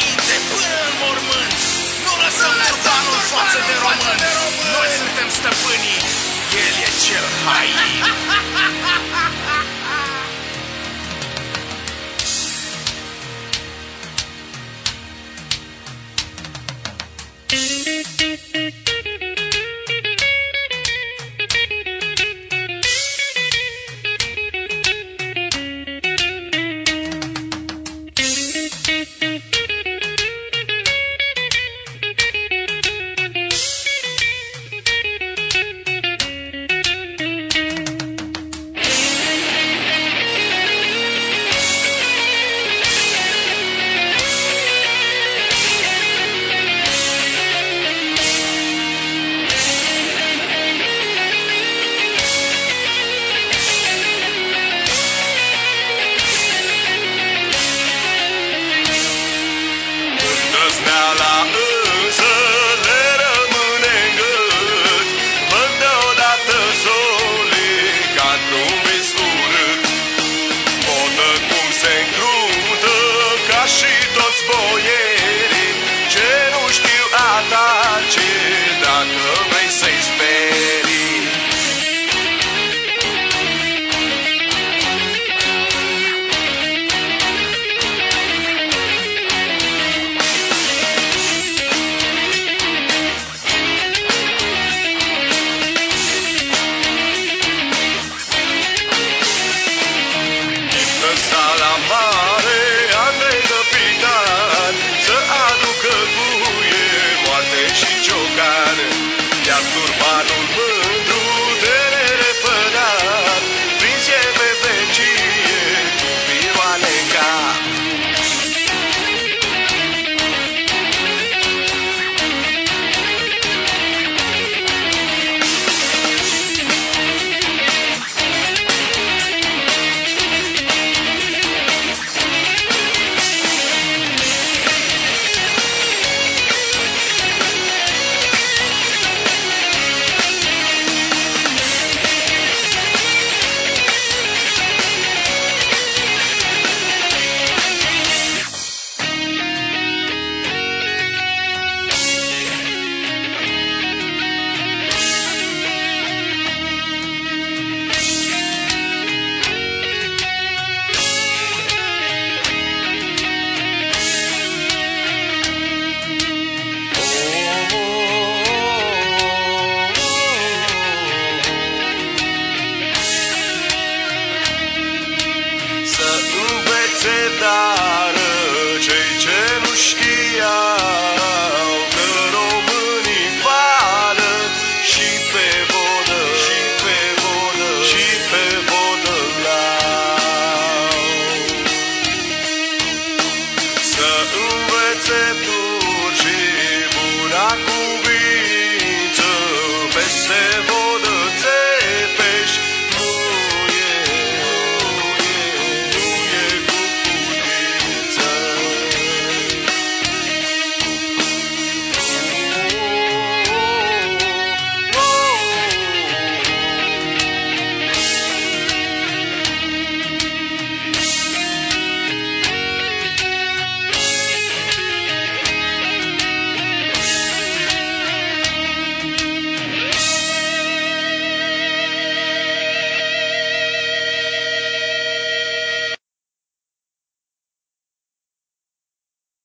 înainte până în mormânt. Nu lăsăm turbanul față de român Noi suntem stăpânii. El e cel hain